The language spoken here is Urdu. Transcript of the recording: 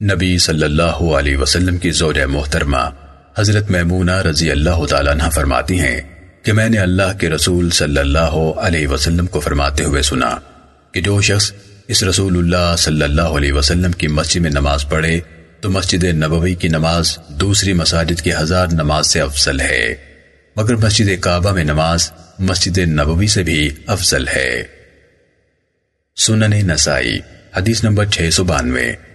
نبی صلی اللہ علیہ وسلم کی زوجہ محترمہ حضرت میمونہ رضی اللہ تعالیٰ عنہ فرماتی ہیں کہ میں نے اللہ کے رسول صلی اللہ علیہ وسلم کو فرماتے ہوئے سنا کہ جو شخص اس رسول اللہ صلی اللہ علیہ وسلم کی مسجد میں نماز پڑھے تو مسجد نبوی کی نماز دوسری مساجد کی ہزار نماز سے افضل ہے، مگر مسجد کعبہ میں نماز مسجد نبوی سے بھی افضل ہے۔ سنن نسائی، حدیث نمبر 692